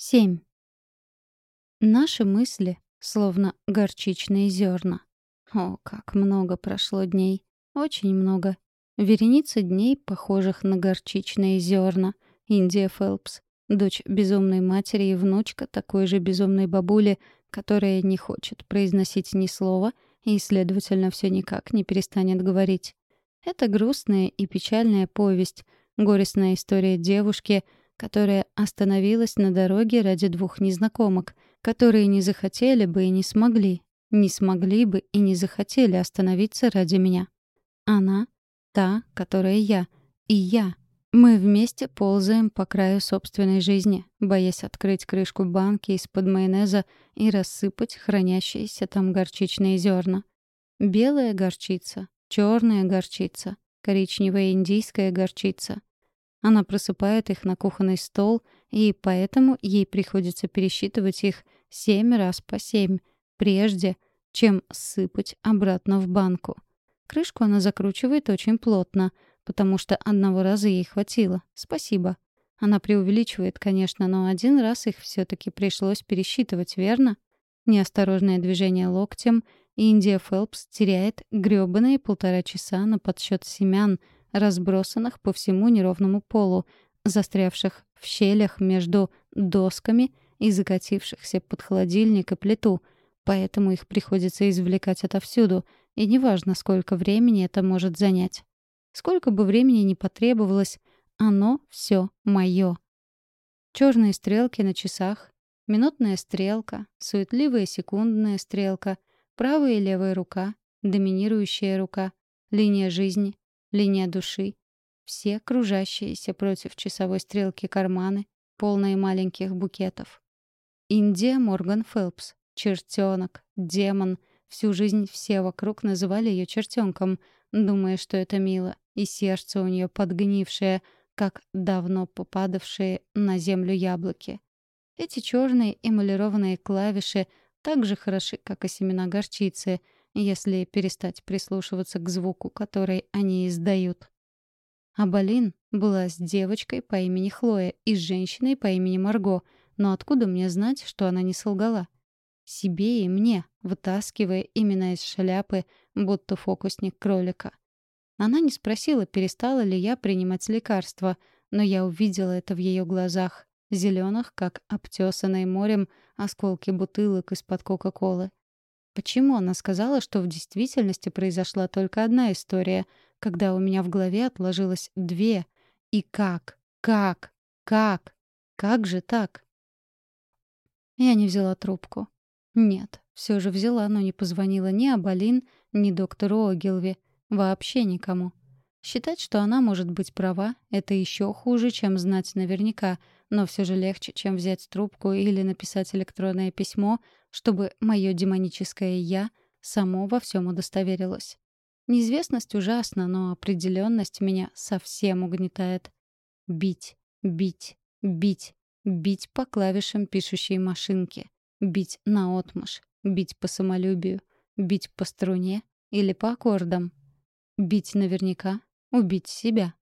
7. Наши мысли словно горчичные зерна. О, как много прошло дней. Очень много. Вереница дней, похожих на горчичные зерна. Индия Фелпс. Дочь безумной матери и внучка такой же безумной бабули, которая не хочет произносить ни слова и, следовательно, все никак не перестанет говорить. Это грустная и печальная повесть, горестная история девушки — которая остановилась на дороге ради двух незнакомок, которые не захотели бы и не смогли, не смогли бы и не захотели остановиться ради меня. Она — та, которая я, и я. Мы вместе ползаем по краю собственной жизни, боясь открыть крышку банки из-под майонеза и рассыпать хранящиеся там горчичные зерна. Белая горчица, черная горчица, коричневая индийская горчица — она просыпает их на кухонный стол, и поэтому ей приходится пересчитывать их семь раз по семь, прежде чем сыпать обратно в банку. Крышку она закручивает очень плотно, потому что одного раза ей хватило. Спасибо. Она преувеличивает, конечно, но один раз их все таки пришлось пересчитывать, верно? Неосторожное движение локтем, и Индия Фелпс теряет грёбаные полтора часа на подсчет семян — разбросанных по всему неровному полу, застрявших в щелях между досками и закатившихся под холодильник и плиту, поэтому их приходится извлекать отовсюду, и неважно, сколько времени это может занять. Сколько бы времени ни потребовалось, оно все моё. Черные стрелки на часах, минутная стрелка, суетливая секундная стрелка, правая и левая рука, доминирующая рука, линия жизни, линия души, все кружащиеся против часовой стрелки карманы, полные маленьких букетов. Индия Морган Фелпс, чертенок, демон. Всю жизнь все вокруг называли ее чертенком, думая, что это мило, и сердце у нее подгнившее, как давно попадавшие на землю яблоки. Эти черные эмалированные клавиши так же хороши, как и семена горчицы — если перестать прислушиваться к звуку, который они издают. А Балин была с девочкой по имени Хлоя и с женщиной по имени Марго, но откуда мне знать, что она не солгала? Себе и мне, вытаскивая именно из шляпы, будто фокусник кролика. Она не спросила, перестала ли я принимать лекарства, но я увидела это в ее глазах, зеленых, как обтесанные морем осколки бутылок из-под Кока-Колы. Почему она сказала, что в действительности произошла только одна история, когда у меня в голове отложилось две? И как? Как? Как? Как же так? Я не взяла трубку. Нет, все же взяла, но не позвонила ни Абалин, ни доктору Огилви. Вообще никому. Считать, что она может быть права, это еще хуже, чем знать наверняка, но все же легче, чем взять трубку или написать электронное письмо, чтобы мое демоническое «я» само во всем удостоверилось. Неизвестность ужасна, но определенность меня совсем угнетает. Бить, бить, бить, бить по клавишам пишущей машинки, бить наотмашь, бить по самолюбию, бить по струне или по аккордам. Бить наверняка, убить себя.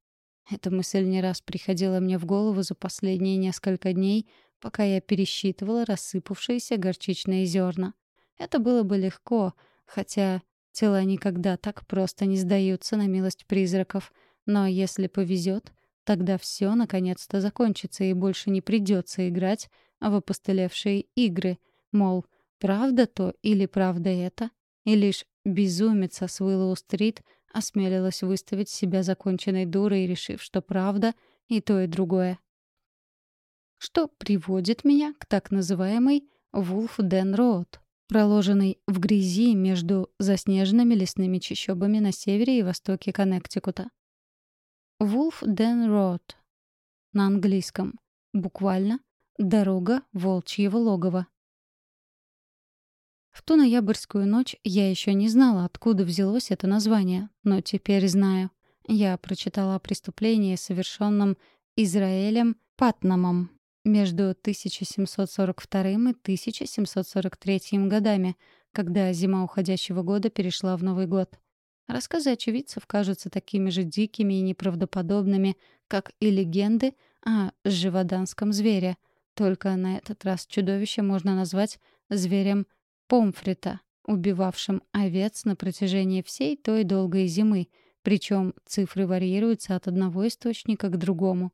Эта мысль не раз приходила мне в голову за последние несколько дней, пока я пересчитывала рассыпавшиеся горчичные зерна. Это было бы легко, хотя тела никогда так просто не сдаются на милость призраков. Но если повезет, тогда все наконец-то закончится и больше не придется играть в опостылевшие игры, мол, правда то или правда это, и лишь безумица с Уиллоу-стрит осмелилась выставить себя законченной дурой, решив, что правда и то, и другое что приводит меня к так называемой Вулф-Ден-Роуд, проложенной в грязи между заснеженными лесными чащобами на севере и востоке Коннектикута. Вулф-Ден-Роуд на английском, буквально «дорога волчьего логова». В ту ноябрьскую ночь я еще не знала, откуда взялось это название, но теперь знаю. Я прочитала о преступлении, совершенном Израилем Патнамом между 1742 и 1743 годами, когда зима уходящего года перешла в Новый год. Рассказы очевидцев кажутся такими же дикими и неправдоподобными, как и легенды о живоданском звере. Только на этот раз чудовище можно назвать зверем Помфрита, убивавшим овец на протяжении всей той долгой зимы, причем цифры варьируются от одного источника к другому.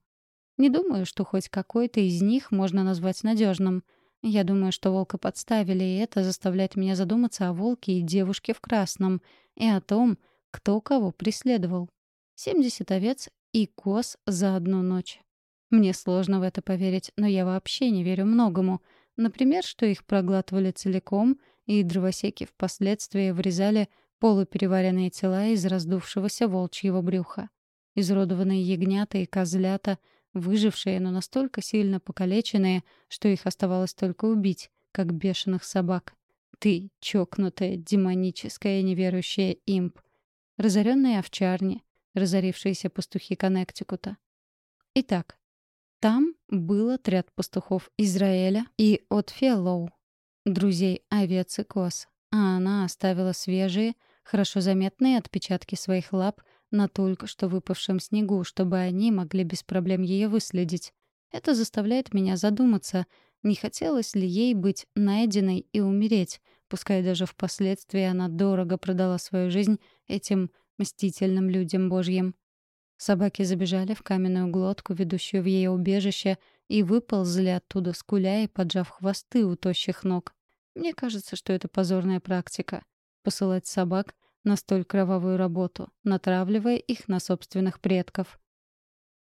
Не думаю, что хоть какой-то из них можно назвать надежным. Я думаю, что волка подставили, и это заставляет меня задуматься о волке и девушке в красном, и о том, кто кого преследовал. 70 овец и коз за одну ночь. Мне сложно в это поверить, но я вообще не верю многому. Например, что их проглатывали целиком, и дровосеки впоследствии вырезали полупереваренные тела из раздувшегося волчьего брюха. Изуродованные ягнята и козлята, выжившие, но настолько сильно покалеченные, что их оставалось только убить, как бешеных собак. Ты, чокнутая, демоническая, неверующая имп. Разоренные овчарни, разорившиеся пастухи Коннектикута. Итак, там был отряд пастухов Израиля и от Феллоу, друзей овец и коз, а она оставила свежие, хорошо заметные отпечатки своих лап на только что выпавшем снегу, чтобы они могли без проблем ее выследить. Это заставляет меня задуматься, не хотелось ли ей быть найденной и умереть, пускай даже впоследствии она дорого продала свою жизнь этим мстительным людям Божьим. Собаки забежали в каменную глотку, ведущую в ее убежище, и выползли оттуда, скуля и поджав хвосты у тощих ног. Мне кажется, что это позорная практика — посылать собак на столь кровавую работу, натравливая их на собственных предков.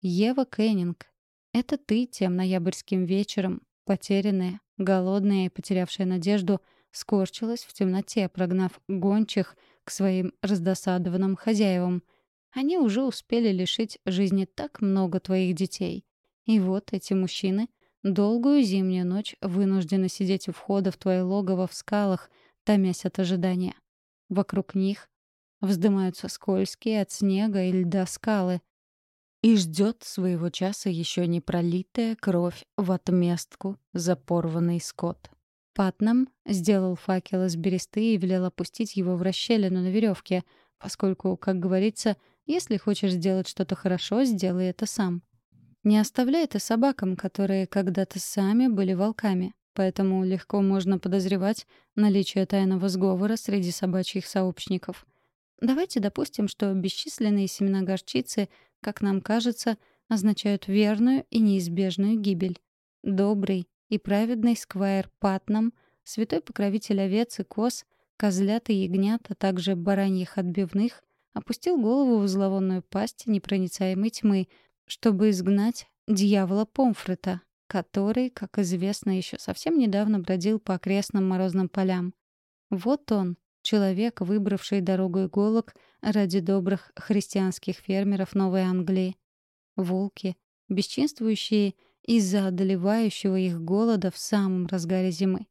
Ева Кеннинг, это ты тем ноябрьским вечером, потерянная, голодная и потерявшая надежду, скорчилась в темноте, прогнав гончих к своим раздосадованным хозяевам — они уже успели лишить жизни так много твоих детей. И вот эти мужчины долгую зимнюю ночь вынуждены сидеть у входа в твое логово в скалах, томясь от ожидания. Вокруг них вздымаются скользкие от снега и льда скалы. И ждет своего часа еще не пролитая кровь в отместку за порванный скот. Патнам сделал факел из бересты и велел опустить его в расщелину на веревке, поскольку, как говорится, если хочешь сделать что-то хорошо, сделай это сам. Не оставляй это собакам, которые когда-то сами были волками. Поэтому легко можно подозревать наличие тайного сговора среди собачьих сообщников. Давайте допустим, что бесчисленные семена горчицы, как нам кажется, означают верную и неизбежную гибель. Добрый и праведный сквайр Патнам, святой покровитель овец и коз, козлят и ягнят, а также бараньих отбивных, опустил голову в зловонную пасть непроницаемой тьмы, чтобы изгнать дьявола Помфрета, который, как известно, еще совсем недавно бродил по окрестным морозным полям. Вот он, человек, выбравший дорогу иголок ради добрых христианских фермеров Новой Англии. Волки, бесчинствующие из-за одолевающего их голода в самом разгаре зимы.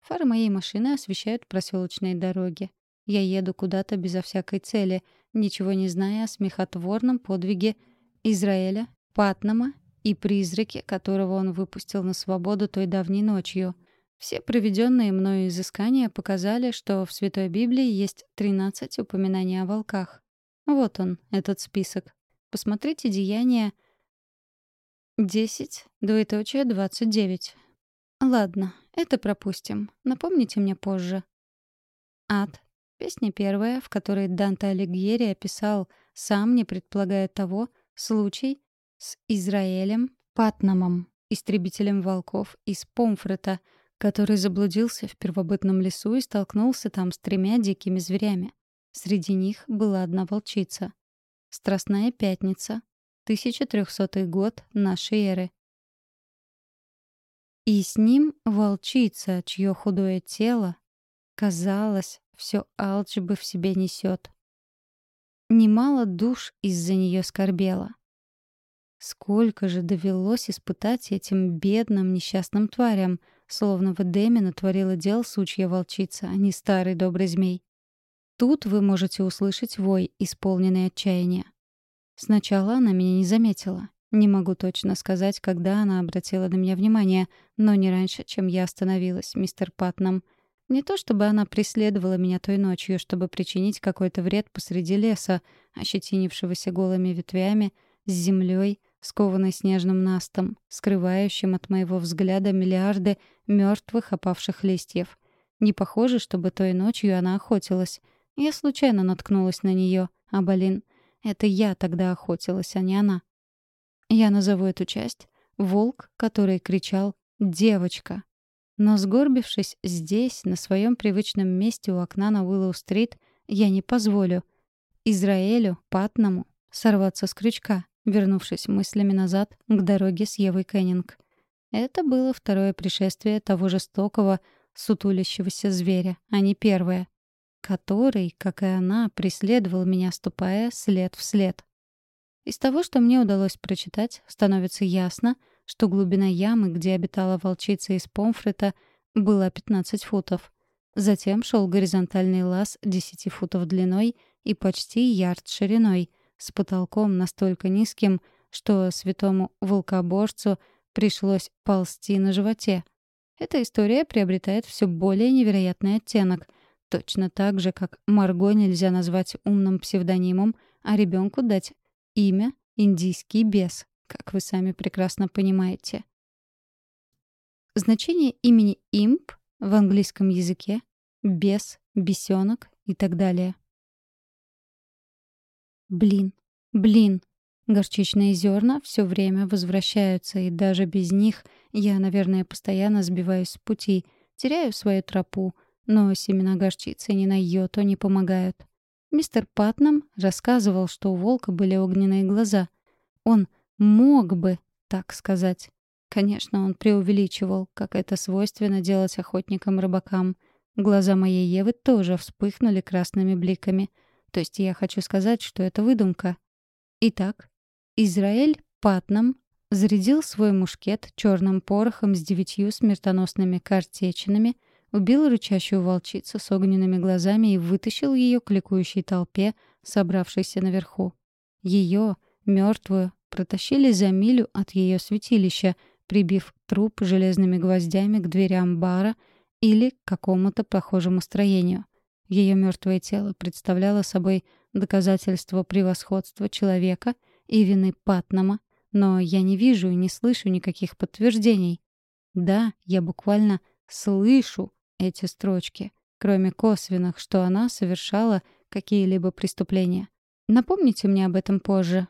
Фары моей машины освещают проселочные дороги. Я еду куда-то безо всякой цели, ничего не зная о смехотворном подвиге Израиля, Патнама и призраке, которого он выпустил на свободу той давней ночью. Все проведенные мною изыскания показали, что в Святой Библии есть 13 упоминаний о волках. Вот он, этот список. Посмотрите Деяния 10, двоеточие 29. Ладно, это пропустим. Напомните мне позже. Ад, Песня первая, в которой Данте Алигьери описал, сам не предполагая того, случай с Израилем Патнамом, истребителем волков из Помфрета, который заблудился в первобытном лесу и столкнулся там с тремя дикими зверями. Среди них была одна волчица. Страстная пятница, 1300 год нашей эры. И с ним волчица, чье худое тело, казалось, все алчбы в себе несет. Немало душ из-за нее скорбело. Сколько же довелось испытать этим бедным несчастным тварям, словно в Эдеме натворила дел сучья волчица, а не старый добрый змей. Тут вы можете услышать вой, исполненный отчаяния. Сначала она меня не заметила. Не могу точно сказать, когда она обратила на меня внимание, но не раньше, чем я остановилась, мистер Патнам — не то чтобы она преследовала меня той ночью, чтобы причинить какой-то вред посреди леса, ощетинившегося голыми ветвями, с землей, скованный снежным настом, скрывающим от моего взгляда миллиарды мертвых опавших листьев. Не похоже, чтобы той ночью она охотилась. Я случайно наткнулась на нее, а, блин, это я тогда охотилась, а не она. Я назову эту часть «Волк, который кричал «Девочка!». Но сгорбившись здесь, на своем привычном месте у окна на Уиллоу-стрит, я не позволю Израилю, Патному, сорваться с крючка, вернувшись мыслями назад к дороге с Евой Кеннинг. Это было второе пришествие того жестокого, сутулящегося зверя, а не первое, который, как и она, преследовал меня, ступая след в след. Из того, что мне удалось прочитать, становится ясно, что глубина ямы, где обитала волчица из Помфрета, была 15 футов. Затем шел горизонтальный лаз 10 футов длиной и почти ярд шириной, с потолком настолько низким, что святому волкоборцу пришлось ползти на животе. Эта история приобретает все более невероятный оттенок, точно так же, как Марго нельзя назвать умным псевдонимом, а ребенку дать имя «индийский бес», как вы сами прекрасно понимаете. Значение имени «имп» в английском языке — бес, бесенок и так далее. Блин, блин. Горчичные зерна все время возвращаются, и даже без них я, наверное, постоянно сбиваюсь с пути, теряю свою тропу, но семена горчицы ни на йоту не помогают. Мистер Патнам рассказывал, что у волка были огненные глаза. Он мог бы так сказать. Конечно, он преувеличивал, как это свойственно делать охотникам-рыбакам. Глаза моей Евы тоже вспыхнули красными бликами — то есть я хочу сказать, что это выдумка. Итак, Израиль Патнам зарядил свой мушкет черным порохом с девятью смертоносными картечинами, убил рычащую волчицу с огненными глазами и вытащил ее к ликующей толпе, собравшейся наверху. Ее, мертвую, протащили за милю от ее святилища, прибив труп железными гвоздями к дверям бара или к какому-то похожему строению — ее мертвое тело представляло собой доказательство превосходства человека и вины Патнама, но я не вижу и не слышу никаких подтверждений. Да, я буквально слышу эти строчки, кроме косвенных, что она совершала какие-либо преступления. Напомните мне об этом позже.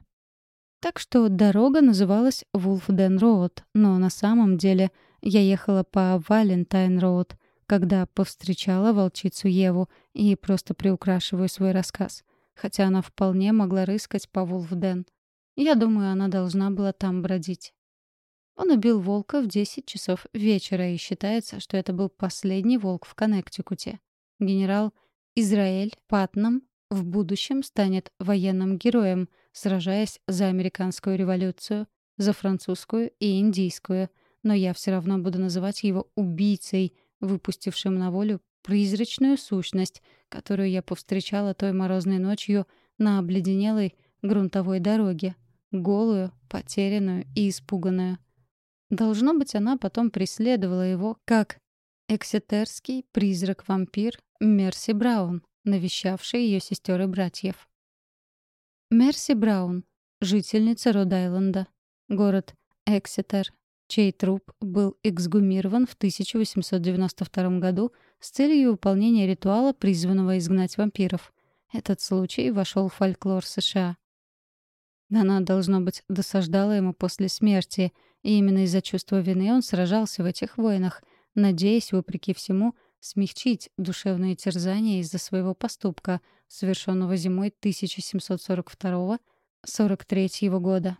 Так что дорога называлась Вулфден Роуд, но на самом деле я ехала по Валентайн Роуд — когда повстречала волчицу Еву и просто приукрашиваю свой рассказ. Хотя она вполне могла рыскать по Вулфден. Я думаю, она должна была там бродить. Он убил волка в 10 часов вечера, и считается, что это был последний волк в Коннектикуте. Генерал Израиль Патнам в будущем станет военным героем, сражаясь за американскую революцию, за французскую и индийскую, но я все равно буду называть его убийцей — выпустившим на волю призрачную сущность, которую я повстречала той морозной ночью на обледенелой грунтовой дороге, голую, потерянную и испуганную. Должно быть, она потом преследовала его, как эксетерский призрак-вампир Мерси Браун, навещавший ее сестер и братьев. Мерси Браун, жительница Род-Айленда, город Эксетер, чей труп был эксгумирован в 1892 году с целью выполнения ритуала, призванного изгнать вампиров. Этот случай вошел в фольклор США. Она, должно быть, досаждала ему после смерти, и именно из-за чувства вины он сражался в этих войнах, надеясь, вопреки всему, смягчить душевные терзания из-за своего поступка, совершенного зимой 1742-43 года.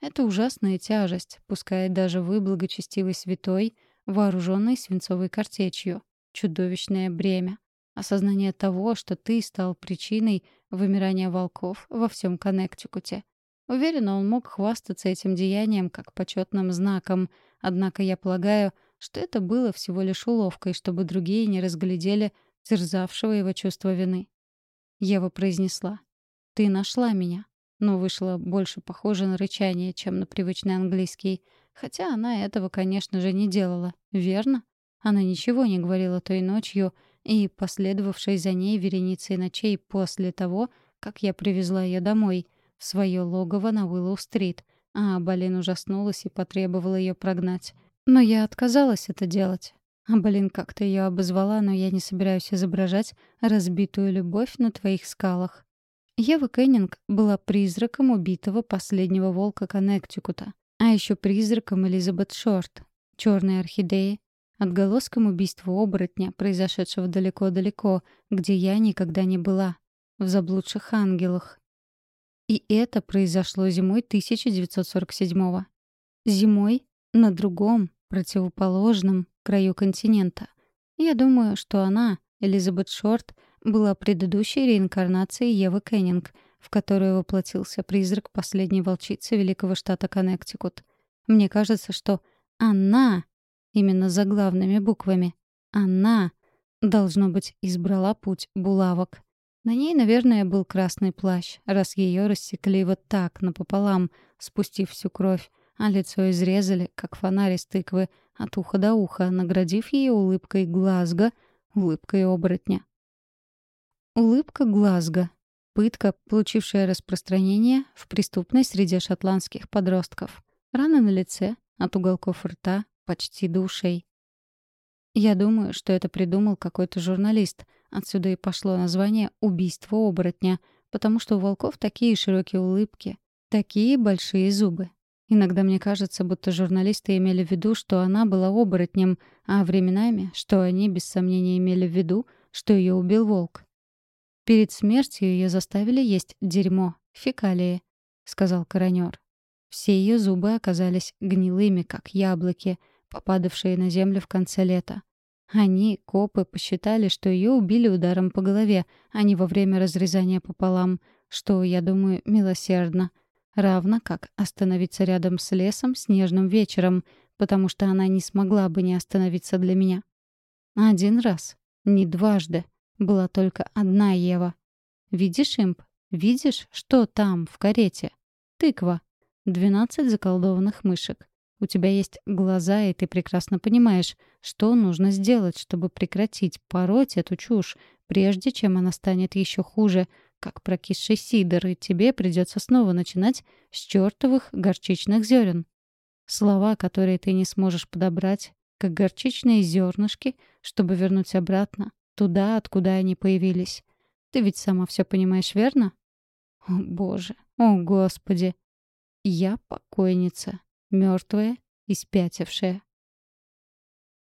Это ужасная тяжесть, пускай даже вы, благочестивый святой, вооруженный свинцовой картечью. Чудовищное бремя. Осознание того, что ты стал причиной вымирания волков во всем Коннектикуте. Уверена, он мог хвастаться этим деянием как почетным знаком, однако я полагаю, что это было всего лишь уловкой, чтобы другие не разглядели терзавшего его чувство вины. Ева произнесла. «Ты нашла меня но вышло больше похоже на рычание, чем на привычный английский. Хотя она этого, конечно же, не делала, верно? Она ничего не говорила той ночью и последовавшей за ней вереницей ночей после того, как я привезла ее домой, в свое логово на Уиллоу-стрит, а Балин ужаснулась и потребовала ее прогнать. Но я отказалась это делать. Абалин как-то ее обозвала, но я не собираюсь изображать разбитую любовь на твоих скалах. Ева Кеннинг была призраком убитого последнего волка Коннектикута, а еще призраком Элизабет Шорт, черной орхидеи, отголоском убийства оборотня, произошедшего далеко-далеко, где я никогда не была, в заблудших ангелах. И это произошло зимой 1947-го. Зимой на другом, противоположном краю континента. Я думаю, что она, Элизабет Шорт, была предыдущей реинкарнацией Евы Кеннинг, в которую воплотился призрак последней волчицы великого штата Коннектикут. Мне кажется, что она, именно за главными буквами, она, должно быть, избрала путь булавок. На ней, наверное, был красный плащ, раз ее рассекли вот так, напополам, спустив всю кровь, а лицо изрезали, как фонарь из тыквы, от уха до уха, наградив ее улыбкой Глазго, улыбкой оборотня. Улыбка Глазго. Пытка, получившая распространение в преступной среде шотландских подростков. Рана на лице, от уголков рта, почти до ушей. Я думаю, что это придумал какой-то журналист. Отсюда и пошло название «Убийство оборотня», потому что у волков такие широкие улыбки, такие большие зубы. Иногда мне кажется, будто журналисты имели в виду, что она была оборотнем, а временами, что они без сомнения имели в виду, что ее убил волк. Перед смертью ее заставили есть дерьмо, фекалии, сказал коронер. Все ее зубы оказались гнилыми, как яблоки, попадавшие на землю в конце лета. Они, копы, посчитали, что ее убили ударом по голове, а не во время разрезания пополам, что, я думаю, милосердно. Равно как остановиться рядом с лесом снежным вечером, потому что она не смогла бы не остановиться для меня. Один раз, не дважды была только одна Ева. Видишь, имп? Видишь, что там, в карете? Тыква. Двенадцать заколдованных мышек. У тебя есть глаза, и ты прекрасно понимаешь, что нужно сделать, чтобы прекратить пороть эту чушь, прежде чем она станет еще хуже, как прокисший сидр, и тебе придется снова начинать с чертовых горчичных зерен. Слова, которые ты не сможешь подобрать, как горчичные зернышки, чтобы вернуть обратно, Туда, откуда они появились. Ты ведь сама все понимаешь, верно? О, боже, о, господи. Я покойница, мертвая и спятившая.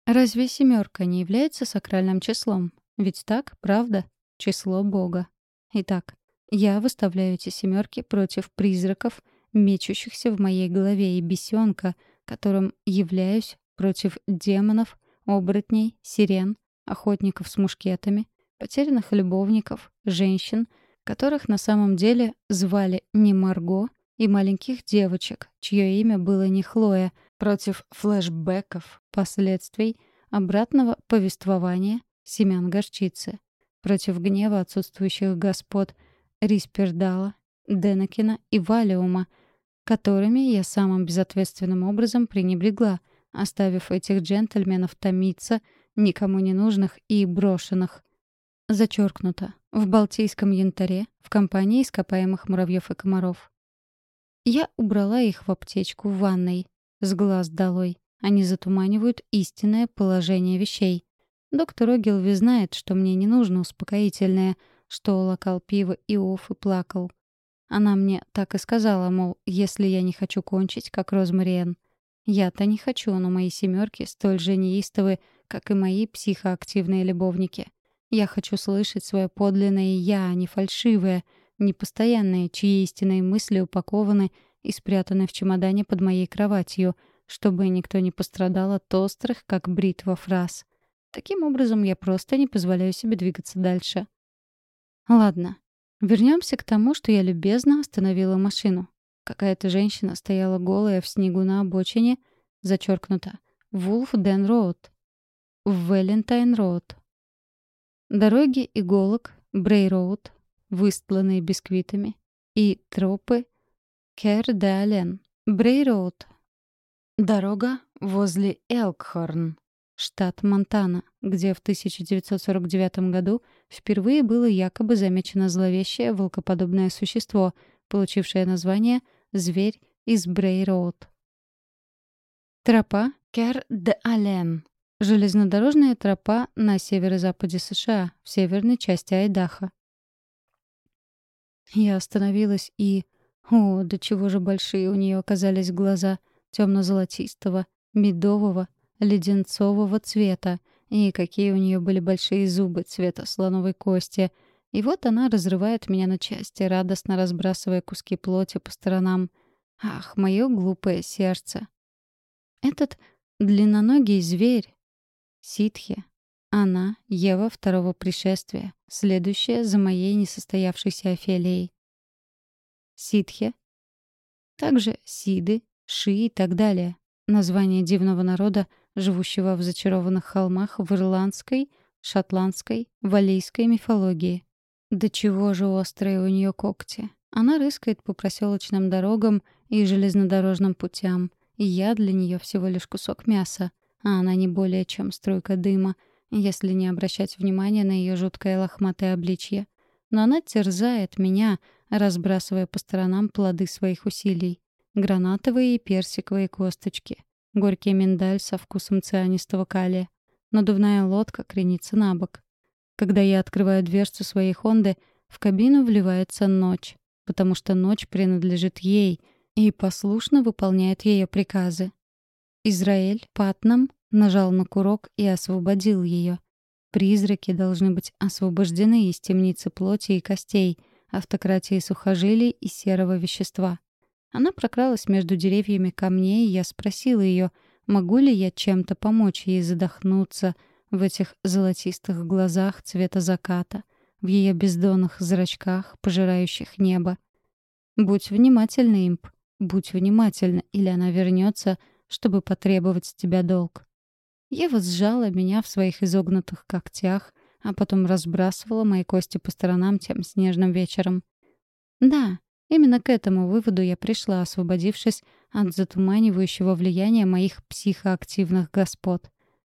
Разве семерка не является сакральным числом? Ведь так, правда? Число Бога. Итак, я выставляю эти семерки против призраков, мечущихся в моей голове, и бесенка, которым являюсь против демонов, оборотней, сирен, охотников с мушкетами, потерянных любовников, женщин, которых на самом деле звали не Марго, и маленьких девочек, чье имя было не Хлоя, против флешбеков, последствий, обратного повествования, семян горчицы, против гнева отсутствующих господ Риспердала, Денекина и Валиума, которыми я самым безответственным образом пренебрегла, оставив этих джентльменов томиться — никому не нужных и брошенных. Зачеркнуто. В Балтийском янтаре, в компании ископаемых муравьев и комаров. Я убрала их в аптечку в ванной. С глаз долой. Они затуманивают истинное положение вещей. Доктор Огилви знает, что мне не нужно успокоительное, что локал пиво и оф и плакал. Она мне так и сказала, мол, если я не хочу кончить, как Розмариен. Я-то не хочу, но мои семерки столь же неистовы, как и мои психоактивные любовники. Я хочу слышать свое подлинное «я», а не фальшивое, непостоянное, чьи истинные мысли упакованы и спрятаны в чемодане под моей кроватью, чтобы никто не пострадал от острых, как бритва, фраз. Таким образом, я просто не позволяю себе двигаться дальше. Ладно, вернемся к тому, что я любезно остановила машину. Какая-то женщина стояла голая в снегу на обочине, зачеркнуто, Вулф Ден Роуд, в Валентайн-Роуд. Дороги иголок, Брей-Роуд, выстланные бисквитами, и тропы Кер-де-Ален, Брей-Роуд. Дорога возле Элкхорн, штат Монтана, где в 1949 году впервые было якобы замечено зловещее волкоподобное существо, получившее название «зверь из Брей-Роуд. Тропа Кер-де-Ален. Железнодорожная тропа на северо-западе США, в северной части Айдаха. Я остановилась и... О, до чего же большие у нее оказались глаза темно-золотистого, медового, леденцового цвета, и какие у нее были большие зубы цвета слоновой кости. И вот она разрывает меня на части, радостно разбрасывая куски плоти по сторонам. Ах, мое глупое сердце. Этот длинноногий зверь, ситхи, она — Ева второго пришествия, следующая за моей несостоявшейся Офелией. Ситхи, также Сиды, Ши и так далее. Название дивного народа, живущего в зачарованных холмах в ирландской, шотландской, валийской мифологии. До чего же острые у нее когти. Она рыскает по проселочным дорогам и железнодорожным путям, и я для нее всего лишь кусок мяса, а она не более чем струйка дыма, если не обращать внимания на ее жуткое лохматое обличье. Но она терзает меня, разбрасывая по сторонам плоды своих усилий. Гранатовые и персиковые косточки. Горький миндаль со вкусом цианистого калия. Надувная лодка кренится на бок. Когда я открываю дверцу своей Хонды, в кабину вливается ночь, потому что ночь принадлежит ей и послушно выполняет ее приказы. Израиль Патнам нажал на курок и освободил ее. Призраки должны быть освобождены из темницы плоти и костей, автократии сухожилий и серого вещества. Она прокралась между деревьями ко мне, и я спросила ее, могу ли я чем-то помочь ей задохнуться в этих золотистых глазах цвета заката, в ее бездонных зрачках, пожирающих небо. «Будь внимательна, имп, будь внимательна, или она вернется, чтобы потребовать с тебя долг». Ева сжала меня в своих изогнутых когтях, а потом разбрасывала мои кости по сторонам тем снежным вечером. Да, именно к этому выводу я пришла, освободившись от затуманивающего влияния моих психоактивных господ.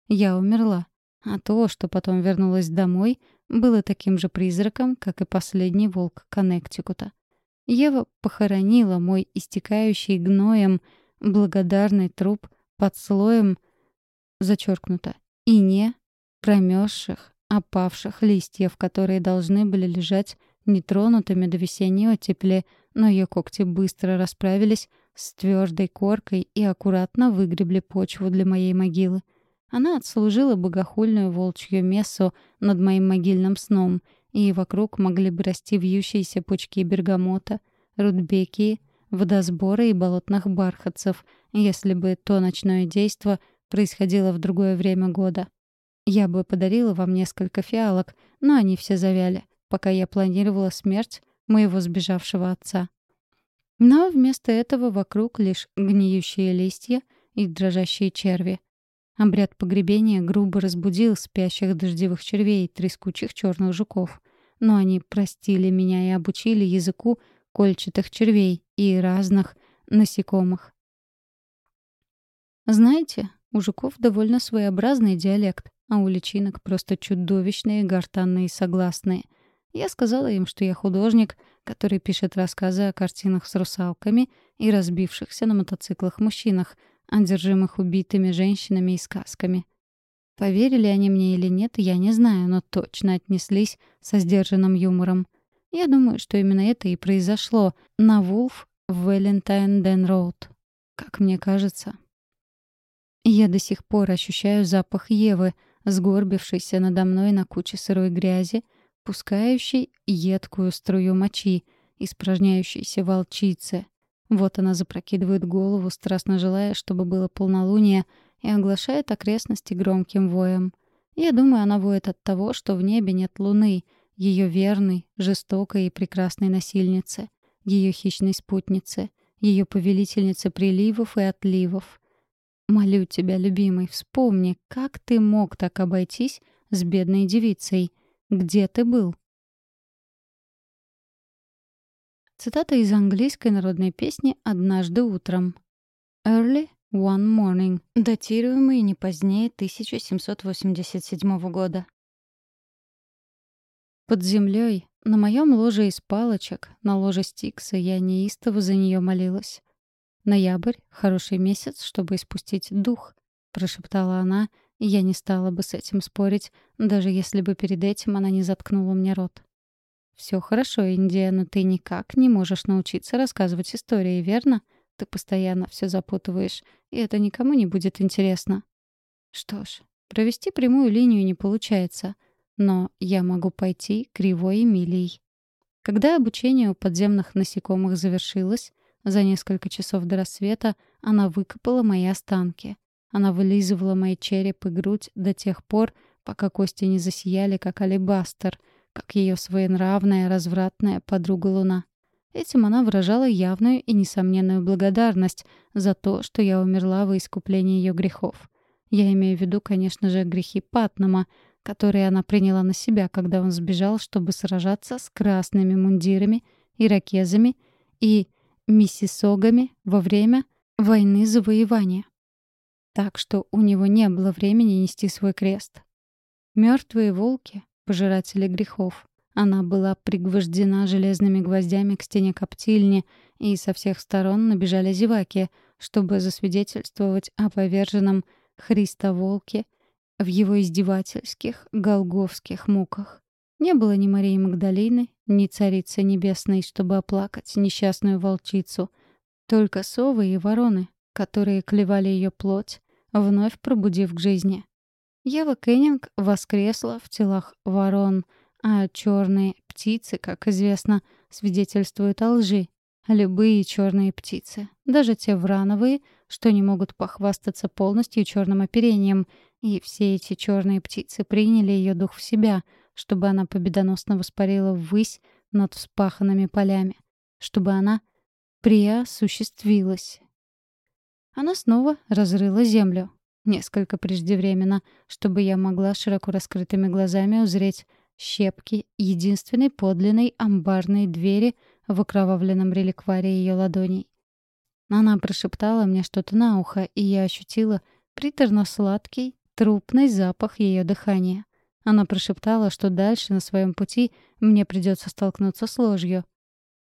Я умерла, а то, что потом вернулась домой, было таким же призраком, как и последний волк Коннектикута. Ева похоронила мой истекающий гноем благодарный труп под слоем зачеркнуто, и не промерзших, опавших листьев, которые должны были лежать нетронутыми до весенней оттепели, но ее когти быстро расправились с твердой коркой и аккуратно выгребли почву для моей могилы. Она отслужила богохульную волчью мессу над моим могильным сном, и вокруг могли бы расти вьющиеся пучки бергамота, рудбекии, водосбора и болотных бархатцев, если бы то ночное действо — происходило в другое время года. Я бы подарила вам несколько фиалок, но они все завяли, пока я планировала смерть моего сбежавшего отца. Но вместо этого вокруг лишь гниющие листья и дрожащие черви. Обряд погребения грубо разбудил спящих дождевых червей, трескучих черных жуков. Но они простили меня и обучили языку кольчатых червей и разных насекомых. Знаете, у жуков довольно своеобразный диалект, а у личинок просто чудовищные гортанные согласные. Я сказала им, что я художник, который пишет рассказы о картинах с русалками и разбившихся на мотоциклах мужчинах, одержимых убитыми женщинами и сказками. Поверили они мне или нет, я не знаю, но точно отнеслись со сдержанным юмором. Я думаю, что именно это и произошло на Вулф в Валентайн-Ден-Роуд. Как мне кажется, я до сих пор ощущаю запах Евы, сгорбившейся надо мной на куче сырой грязи, пускающей едкую струю мочи, испражняющейся волчицы. Вот она запрокидывает голову, страстно желая, чтобы было полнолуние, и оглашает окрестности громким воем. Я думаю, она воет от того, что в небе нет луны, ее верной, жестокой и прекрасной насильницы, ее хищной спутницы, ее повелительницы приливов и отливов — Молю тебя, любимый, вспомни, как ты мог так обойтись с бедной девицей? Где ты был? Цитата из английской народной песни «Однажды утром». «Early one morning», датируемый не позднее 1787 года. Под землей, на моем ложе из палочек, на ложе Стикса, я неистово за нее молилась. Ноябрь — хороший месяц, чтобы испустить дух», — прошептала она, и я не стала бы с этим спорить, даже если бы перед этим она не заткнула мне рот. «Все хорошо, Индия, но ты никак не можешь научиться рассказывать истории, верно? Ты постоянно все запутываешь, и это никому не будет интересно». «Что ж, провести прямую линию не получается, но я могу пойти кривой Эмилией». Когда обучение у подземных насекомых завершилось, за несколько часов до рассвета она выкопала мои останки. Она вылизывала мои череп и грудь до тех пор, пока кости не засияли, как алебастер, как ее своенравная, развратная подруга Луна. Этим она выражала явную и несомненную благодарность за то, что я умерла во искуплении ее грехов. Я имею в виду, конечно же, грехи Патнама, которые она приняла на себя, когда он сбежал, чтобы сражаться с красными мундирами, иракезами и миссисогами во время войны завоевания. Так что у него не было времени нести свой крест. Мертвые волки, пожиратели грехов. Она была пригвождена железными гвоздями к стене коптильни, и со всех сторон набежали зеваки, чтобы засвидетельствовать о поверженном Христоволке в его издевательских голговских муках. Не было ни Марии Магдалины, ни Царицы Небесной, чтобы оплакать несчастную волчицу. Только совы и вороны, которые клевали ее плоть, вновь пробудив к жизни. Ева Кеннинг воскресла в телах ворон, а черные птицы, как известно, свидетельствуют о лжи. Любые черные птицы, даже те врановые, что не могут похвастаться полностью черным оперением, и все эти черные птицы приняли ее дух в себя — чтобы она победоносно воспарила ввысь над вспаханными полями, чтобы она приосуществилась. Она снова разрыла землю, несколько преждевременно, чтобы я могла широко раскрытыми глазами узреть щепки единственной подлинной амбарной двери в окровавленном реликваре ее ладоней. Она прошептала мне что-то на ухо, и я ощутила приторно-сладкий, трупный запах ее дыхания. Она прошептала, что дальше на своем пути мне придется столкнуться с ложью.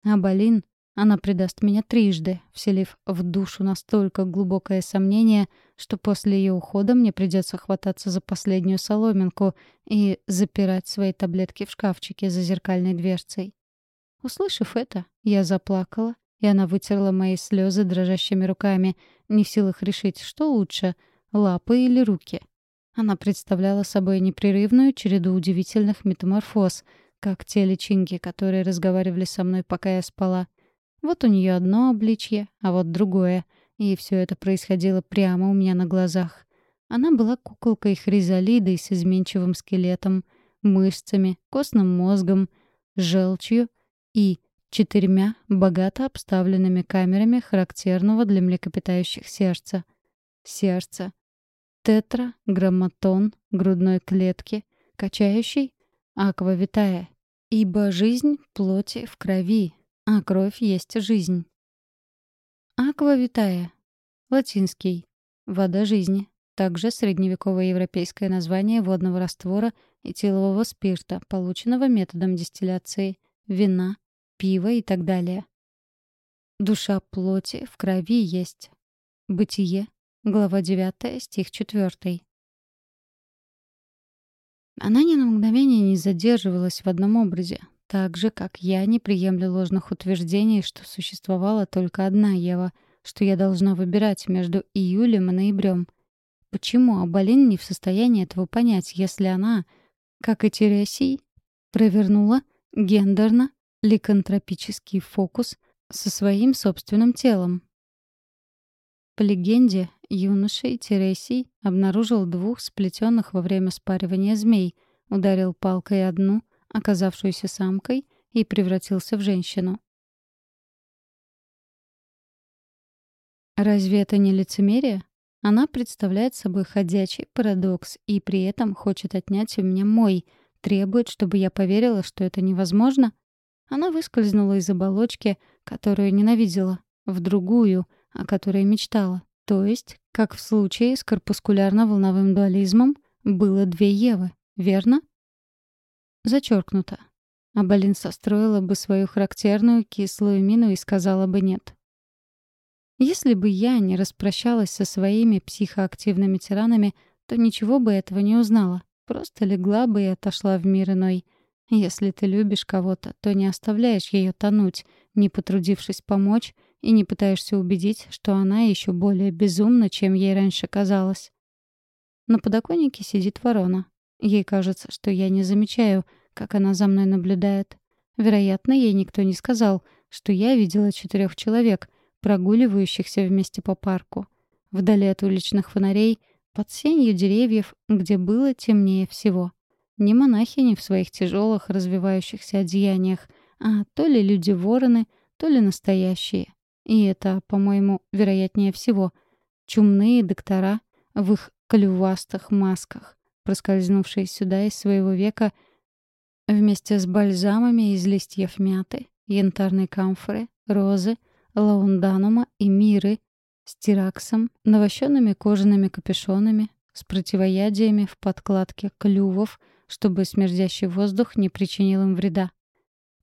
А Балин, она предаст меня трижды, вселив в душу настолько глубокое сомнение, что после ее ухода мне придется хвататься за последнюю соломинку и запирать свои таблетки в шкафчике за зеркальной дверцей. Услышав это, я заплакала, и она вытерла мои слезы дрожащими руками, не в силах решить, что лучше — лапы или руки. Она представляла собой непрерывную череду удивительных метаморфоз, как те личинки, которые разговаривали со мной, пока я спала. Вот у нее одно обличье, а вот другое. И все это происходило прямо у меня на глазах. Она была куколкой хризалидой с изменчивым скелетом, мышцами, костным мозгом, желчью и четырьмя богато обставленными камерами характерного для млекопитающих сердца. Сердце, тетраграмматон грудной клетки, качающий аквавитая. Ибо жизнь плоти в крови, а кровь есть жизнь. Аквавитая. Латинский. Вода жизни. Также средневековое европейское название водного раствора этилового спирта, полученного методом дистилляции, вина, пива и так далее. Душа плоти в крови есть. Бытие, Глава 9, стих 4. Она ни на мгновение не задерживалась в одном образе, так же, как я не приемлю ложных утверждений, что существовала только одна Ева, что я должна выбирать между июлем и ноябрем. Почему Абалин не в состоянии этого понять, если она, как и Тересий, провернула гендерно-ликантропический фокус со своим собственным телом? По легенде, юношей Тересий обнаружил двух сплетенных во время спаривания змей, ударил палкой одну, оказавшуюся самкой, и превратился в женщину. Разве это не лицемерие? Она представляет собой ходячий парадокс и при этом хочет отнять у меня мой, требует, чтобы я поверила, что это невозможно. Она выскользнула из оболочки, которую ненавидела, в другую, о которой мечтала. То есть, как в случае с корпускулярно-волновым дуализмом, было две Евы, верно? Зачеркнуто. Абалин состроила бы свою характерную кислую мину и сказала бы «нет». Если бы я не распрощалась со своими психоактивными тиранами, то ничего бы этого не узнала. Просто легла бы и отошла в мир иной. Если ты любишь кого-то, то не оставляешь ее тонуть, не потрудившись помочь, и не пытаешься убедить, что она еще более безумна, чем ей раньше казалось. На подоконнике сидит ворона. Ей кажется, что я не замечаю, как она за мной наблюдает. Вероятно, ей никто не сказал, что я видела четырех человек, прогуливающихся вместе по парку. Вдали от уличных фонарей, под сенью деревьев, где было темнее всего. Не монахини в своих тяжелых развивающихся одеяниях, а то ли люди-вороны, то ли настоящие. И это, по-моему, вероятнее всего, чумные доктора в их клювастых масках, проскользнувшие сюда из своего века вместе с бальзамами из листьев мяты, янтарной камфоры, розы, лаунданума и миры, с тираксом, навощенными кожаными капюшонами, с противоядиями в подкладке клювов, чтобы смердящий воздух не причинил им вреда.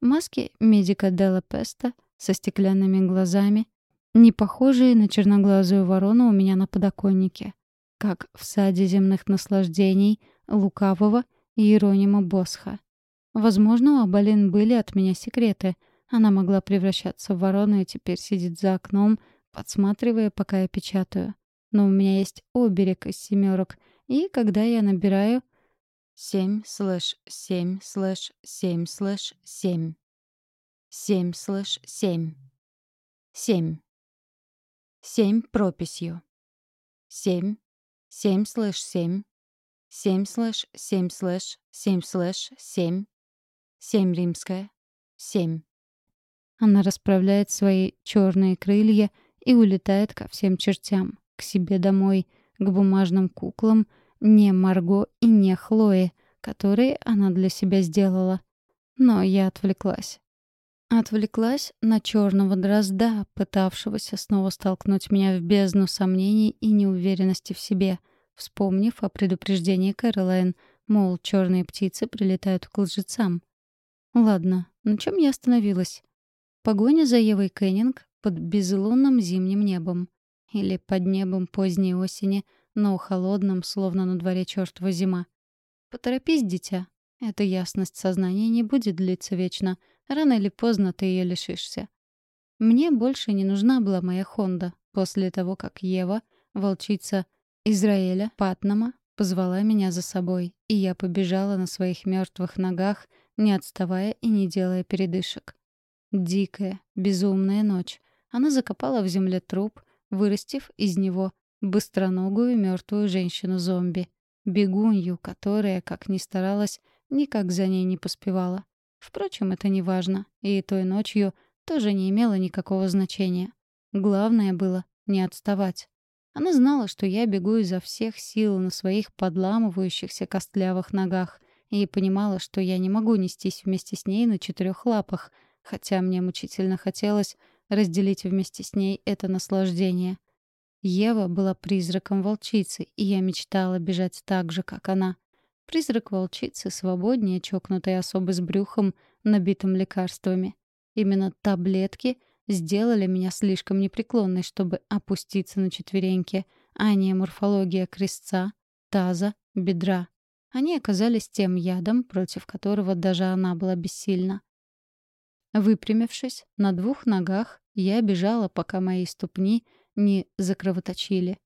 Маски медика Делла Песта — со стеклянными глазами, не похожие на черноглазую ворону у меня на подоконнике, как в саде земных наслаждений лукавого Иеронима Босха. Возможно, у Абалин были от меня секреты. Она могла превращаться в ворону и теперь сидит за окном, подсматривая, пока я печатаю. Но у меня есть оберег из семерок, и когда я набираю 7 слэш 7 слэш 7 слэш 7 Семь слэш семь. Семь. Семь прописью. Семь. Семь слэш семь. Семь слэш семь слэш семь слэш семь. Семь римская. Семь. Она расправляет свои черные крылья и улетает ко всем чертям, к себе домой, к бумажным куклам, не Марго и не Хлое, которые она для себя сделала. Но я отвлеклась. Отвлеклась на черного дрозда, пытавшегося снова столкнуть меня в бездну сомнений и неуверенности в себе, вспомнив о предупреждении Кэролайн, мол, черные птицы прилетают к лжецам. Ладно, на чем я остановилась? Погоня за Евой Кеннинг под безлунным зимним небом. Или под небом поздней осени, но холодным, словно на дворе чертова зима. Поторопись, дитя. Эта ясность сознания не будет длиться вечно — Рано или поздно ты ее лишишься. Мне больше не нужна была моя Хонда после того, как Ева, волчица Израиля Патнама, позвала меня за собой, и я побежала на своих мертвых ногах, не отставая и не делая передышек. Дикая, безумная ночь. Она закопала в земле труп, вырастив из него быстроногую мертвую женщину-зомби, бегунью, которая, как ни старалась, никак за ней не поспевала. Впрочем, это не важно, и той ночью тоже не имело никакого значения. Главное было не отставать. Она знала, что я бегу изо всех сил на своих подламывающихся костлявых ногах, и понимала, что я не могу нестись вместе с ней на четырех лапах, хотя мне мучительно хотелось разделить вместе с ней это наслаждение. Ева была призраком волчицы, и я мечтала бежать так же, как она. Призрак волчицы свободнее чокнутой особы с брюхом, набитым лекарствами. Именно таблетки сделали меня слишком непреклонной, чтобы опуститься на четвереньки, а не морфология крестца, таза, бедра. Они оказались тем ядом, против которого даже она была бессильна. Выпрямившись на двух ногах, я бежала, пока мои ступни не закровоточили.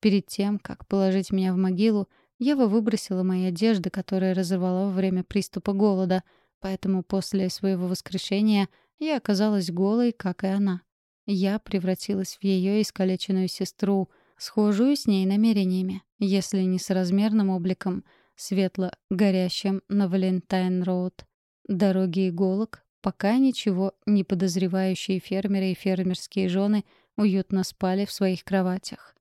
Перед тем, как положить меня в могилу, Ева выбросила мои одежды, которые разорвала во время приступа голода, поэтому после своего воскрешения я оказалась голой, как и она. Я превратилась в ее искалеченную сестру, схожую с ней намерениями, если не с размерным обликом, светло горящим на Валентайн-роуд. Дороги иголок, пока ничего не подозревающие фермеры и фермерские жены уютно спали в своих кроватях.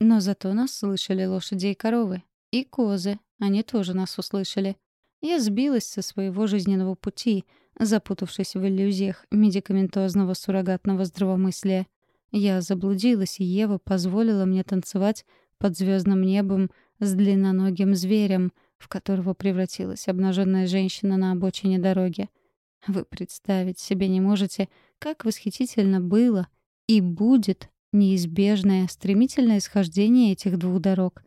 Но зато нас слышали лошади и коровы, и козы, они тоже нас услышали. Я сбилась со своего жизненного пути, запутавшись в иллюзиях медикаментозного суррогатного здравомыслия. Я заблудилась, и Ева позволила мне танцевать под звездным небом с длинноногим зверем, в которого превратилась обнаженная женщина на обочине дороги. Вы представить себе не можете, как восхитительно было и будет неизбежное, стремительное схождение этих двух дорог.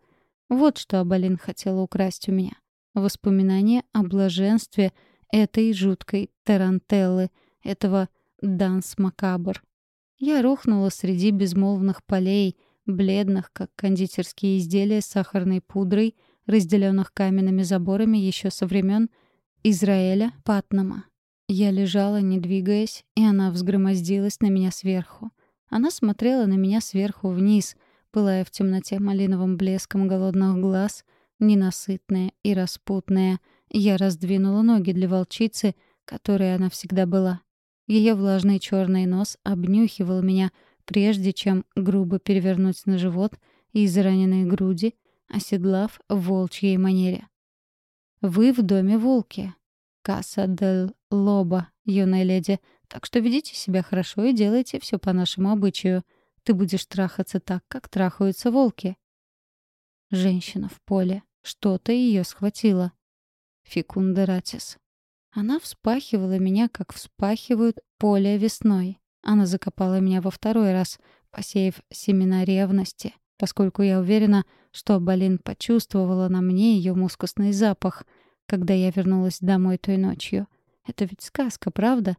Вот что Абалин хотела украсть у меня. Воспоминания о блаженстве этой жуткой тарантеллы, этого данс макабр. Я рухнула среди безмолвных полей, бледных, как кондитерские изделия с сахарной пудрой, разделенных каменными заборами еще со времен Израиля Патнама. Я лежала, не двигаясь, и она взгромоздилась на меня сверху. Она смотрела на меня сверху вниз, пылая в темноте малиновым блеском голодных глаз, ненасытная и распутная. Я раздвинула ноги для волчицы, которой она всегда была. Ее влажный черный нос обнюхивал меня, прежде чем грубо перевернуть на живот и израненные груди, оседлав в волчьей манере. «Вы в доме волки. Касса дель Лоба, юная леди, так что ведите себя хорошо и делайте все по нашему обычаю. Ты будешь трахаться так, как трахаются волки». Женщина в поле. Что-то ее схватило. Фикунда Ратис. Она вспахивала меня, как вспахивают поле весной. Она закопала меня во второй раз, посеяв семена ревности, поскольку я уверена, что Балин почувствовала на мне ее мускусный запах, когда я вернулась домой той ночью. Это ведь сказка, правда?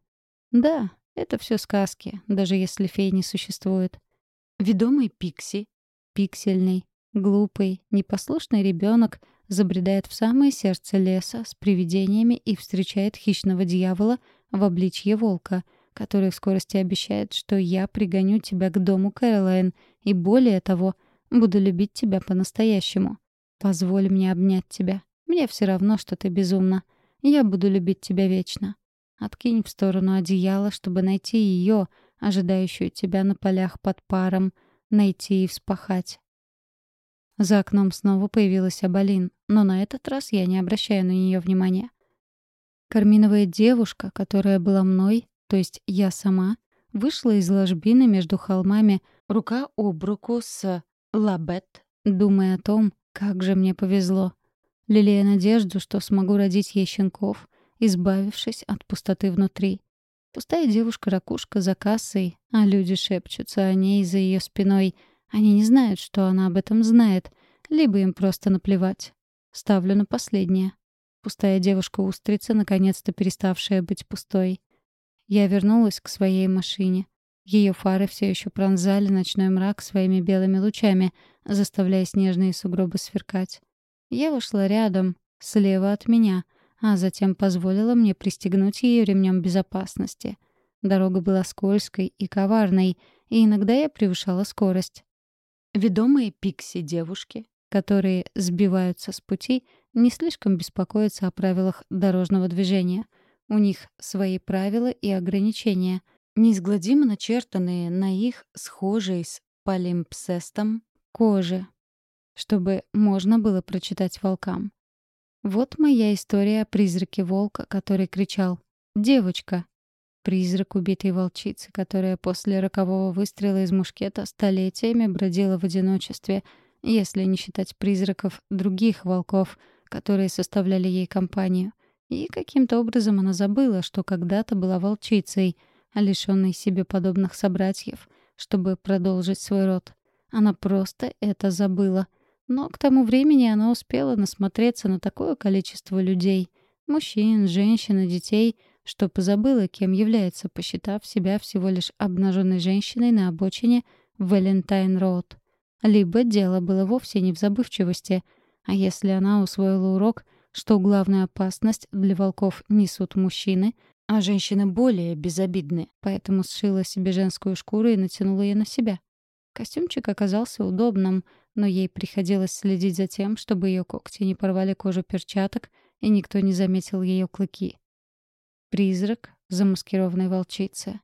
Да, это все сказки, даже если фей не существует. Ведомый Пикси, пиксельный, глупый, непослушный ребенок забредает в самое сердце леса с привидениями и встречает хищного дьявола в обличье волка, который в скорости обещает, что я пригоню тебя к дому Кэролайн и, более того, буду любить тебя по-настоящему. Позволь мне обнять тебя. Мне все равно, что ты безумна. Я буду любить тебя вечно. Откинь в сторону одеяла, чтобы найти ее, ожидающую тебя на полях под паром, найти и вспахать. За окном снова появилась Абалин, но на этот раз я не обращаю на нее внимания. Карминовая девушка, которая была мной, то есть я сама, вышла из ложбины между холмами рука об руку с Лабет, думая о том, как же мне повезло. Лелея надежду, что смогу родить ей щенков, избавившись от пустоты внутри. Пустая девушка-ракушка за кассой, а люди шепчутся о ней за ее спиной. Они не знают, что она об этом знает, либо им просто наплевать. Ставлю на последнее. Пустая девушка-устрица, наконец-то переставшая быть пустой. Я вернулась к своей машине. Ее фары все еще пронзали ночной мрак своими белыми лучами, заставляя снежные сугробы сверкать. Я вошла рядом, слева от меня, а затем позволила мне пристегнуть ее ремнем безопасности. Дорога была скользкой и коварной, и иногда я превышала скорость. Ведомые пикси девушки, которые сбиваются с пути, не слишком беспокоятся о правилах дорожного движения. У них свои правила и ограничения, неизгладимо начертанные на их схожей с полимпсестом коже, чтобы можно было прочитать волкам. Вот моя история о призраке волка, который кричал «Девочка!» Призрак убитой волчицы, которая после рокового выстрела из мушкета столетиями бродила в одиночестве, если не считать призраков других волков, которые составляли ей компанию. И каким-то образом она забыла, что когда-то была волчицей, лишённой себе подобных собратьев, чтобы продолжить свой род. Она просто это забыла — но к тому времени она успела насмотреться на такое количество людей — мужчин, женщин и детей — что позабыла, кем является, посчитав себя всего лишь обнаженной женщиной на обочине Валентайн-Роуд. Либо дело было вовсе не в забывчивости, а если она усвоила урок, что главную опасность для волков несут мужчины, а женщины более безобидны, поэтому сшила себе женскую шкуру и натянула ее на себя. Костюмчик оказался удобным — но ей приходилось следить за тем, чтобы ее когти не порвали кожу перчаток, и никто не заметил ее клыки. Призрак замаскированной волчицы.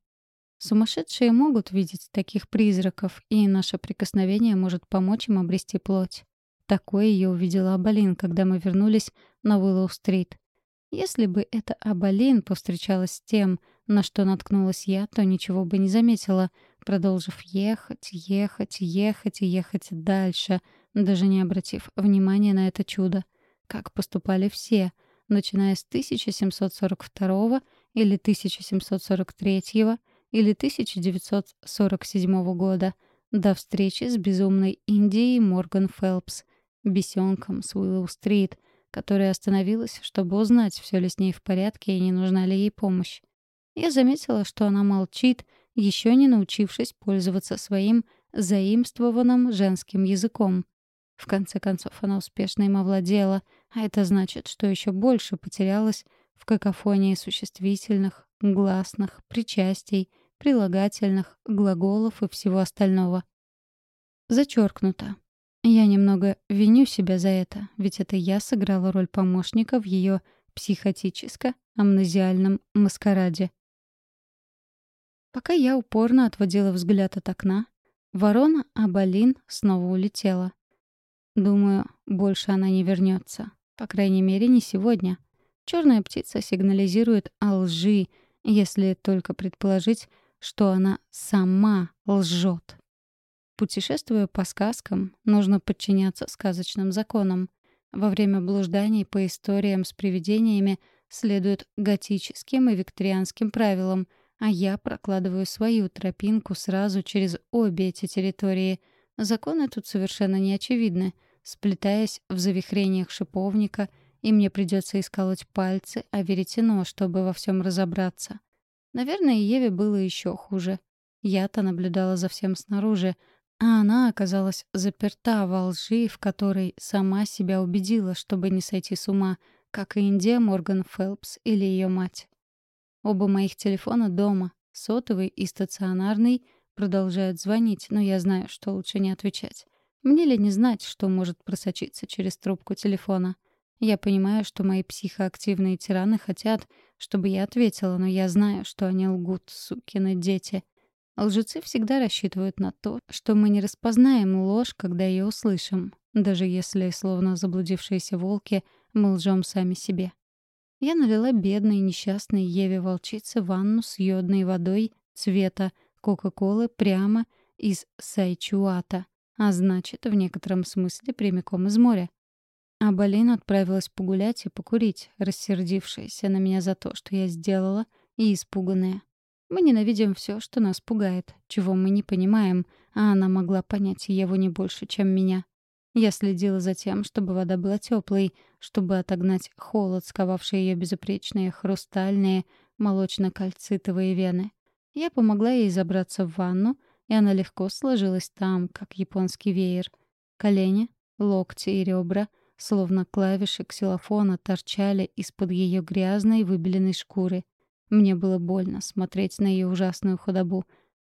Сумасшедшие могут видеть таких призраков, и наше прикосновение может помочь им обрести плоть. Такое ее увидела Абалин, когда мы вернулись на Уиллоу-стрит. Если бы эта Абалин повстречалась с тем, на что наткнулась я, то ничего бы не заметила, продолжив ехать, ехать, ехать и ехать дальше, даже не обратив внимания на это чудо. Как поступали все, начиная с 1742 или 1743 или 1947 года, до встречи с безумной Индией Морган Фелпс, бесенком с Уиллоу-стрит, которая остановилась, чтобы узнать, все ли с ней в порядке и не нужна ли ей помощь. Я заметила, что она молчит, еще не научившись пользоваться своим заимствованным женским языком. В конце концов, она успешно им овладела, а это значит, что еще больше потерялась в какофонии существительных, гласных, причастий, прилагательных, глаголов и всего остального. Зачеркнуто. Я немного виню себя за это, ведь это я сыграла роль помощника в ее психотическо-амнезиальном маскараде. Пока я упорно отводила взгляд от окна, ворона Абалин снова улетела. Думаю, больше она не вернется. По крайней мере, не сегодня. Черная птица сигнализирует о лжи, если только предположить, что она сама лжет. Путешествуя по сказкам, нужно подчиняться сказочным законам. Во время блужданий по историям с привидениями следует готическим и викторианским правилам — а я прокладываю свою тропинку сразу через обе эти территории. Законы тут совершенно не очевидны. Сплетаясь в завихрениях шиповника, и мне придется исколоть пальцы, а веретено, чтобы во всем разобраться. Наверное, Еве было еще хуже. Я-то наблюдала за всем снаружи, а она оказалась заперта во лжи, в которой сама себя убедила, чтобы не сойти с ума, как и Индия Морган Фелпс или ее мать. Оба моих телефона дома, сотовый и стационарный, продолжают звонить, но я знаю, что лучше не отвечать. Мне ли не знать, что может просочиться через трубку телефона? Я понимаю, что мои психоактивные тираны хотят, чтобы я ответила, но я знаю, что они лгут, сукины дети. Лжецы всегда рассчитывают на то, что мы не распознаем ложь, когда ее услышим, даже если, словно заблудившиеся волки, мы лжем сами себе. Я налила бедной несчастной Еве волчице ванну с йодной водой цвета Кока-Колы прямо из Сайчуата, а значит, в некотором смысле прямиком из моря. А Балин отправилась погулять и покурить, рассердившаяся на меня за то, что я сделала, и испуганная. Мы ненавидим все, что нас пугает, чего мы не понимаем, а она могла понять Еву не больше, чем меня. Я следила за тем, чтобы вода была теплой, чтобы отогнать холод, сковавший ее безупречные хрустальные молочно-кальцитовые вены. Я помогла ей забраться в ванну, и она легко сложилась там, как японский веер. Колени, локти и ребра, словно клавиши ксилофона, торчали из-под ее грязной выбеленной шкуры. Мне было больно смотреть на ее ужасную худобу.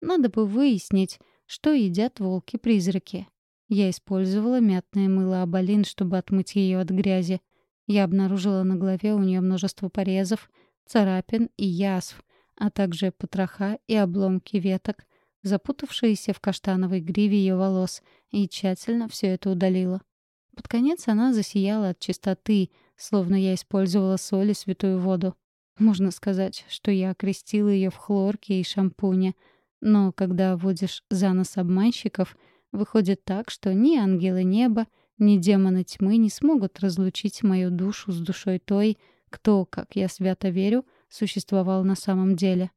Надо бы выяснить, что едят волки-призраки. Я использовала мятное мыло Абалин, чтобы отмыть ее от грязи. Я обнаружила на голове у нее множество порезов, царапин и язв, а также потроха и обломки веток, запутавшиеся в каштановой гриве ее волос, и тщательно все это удалила. Под конец она засияла от чистоты, словно я использовала соль и святую воду. Можно сказать, что я окрестила ее в хлорке и шампуне. Но когда водишь за нос обманщиков — Выходит так, что ни ангелы неба, ни демоны тьмы не смогут разлучить мою душу с душой той, кто, как я свято верю, существовал на самом деле.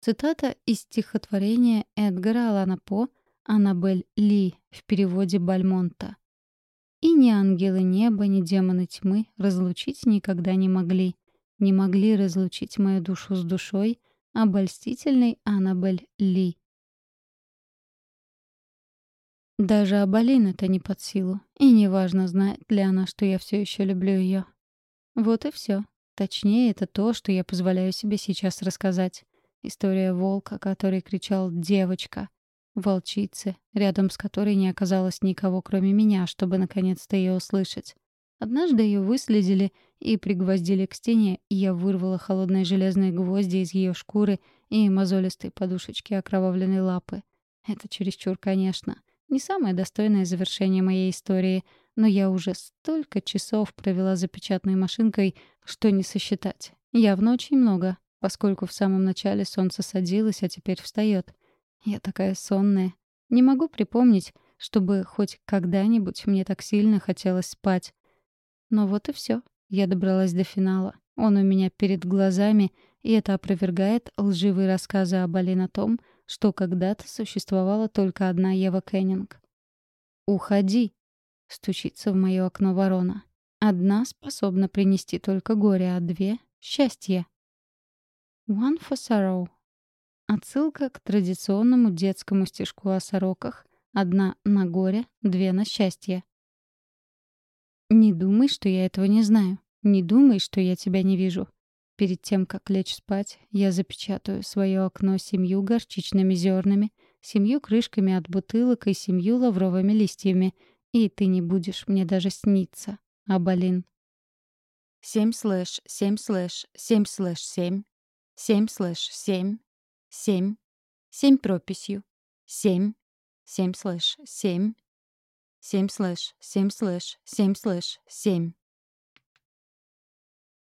Цитата из стихотворения Эдгара Алана По «Аннабель Ли» в переводе Бальмонта. «И ни ангелы неба, ни демоны тьмы разлучить никогда не могли. Не могли разлучить мою душу с душой обольстительной Аннабель Ли». Даже Абалин это не под силу. И неважно, знает ли она, что я все еще люблю ее. Вот и все. Точнее, это то, что я позволяю себе сейчас рассказать. История волка, который кричал «девочка», волчицы, рядом с которой не оказалось никого, кроме меня, чтобы наконец-то ее услышать. Однажды ее выследили и пригвоздили к стене, и я вырвала холодные железные гвозди из ее шкуры и мозолистой подушечки окровавленной лапы. Это чересчур, конечно. Не самое достойное завершение моей истории, но я уже столько часов провела за печатной машинкой, что не сосчитать. Явно очень много, поскольку в самом начале солнце садилось, а теперь встает. Я такая сонная. Не могу припомнить, чтобы хоть когда-нибудь мне так сильно хотелось спать. Но вот и все. Я добралась до финала. Он у меня перед глазами, и это опровергает лживые рассказы об Алин о том, что когда-то существовала только одна Ева Кеннинг. «Уходи!» — стучится в мое окно ворона. Одна способна принести только горе, а две — счастье. One for sorrow. Отсылка к традиционному детскому стишку о сороках. Одна на горе, две на счастье. Не думай, что я этого не знаю. Не думай, что я тебя не вижу. Перед тем, как лечь спать, я запечатаю свое окно семью горчичными зернами, семью крышками от бутылок и семью лавровыми листьями, и ты не будешь мне даже сниться, Абалин. Семь слэш, семь слэш, семь слэш семь, семь слэш семь, семь, семь прописью, семь, семь слэш семь, семь слэш, семь слэш, семь слэш семь.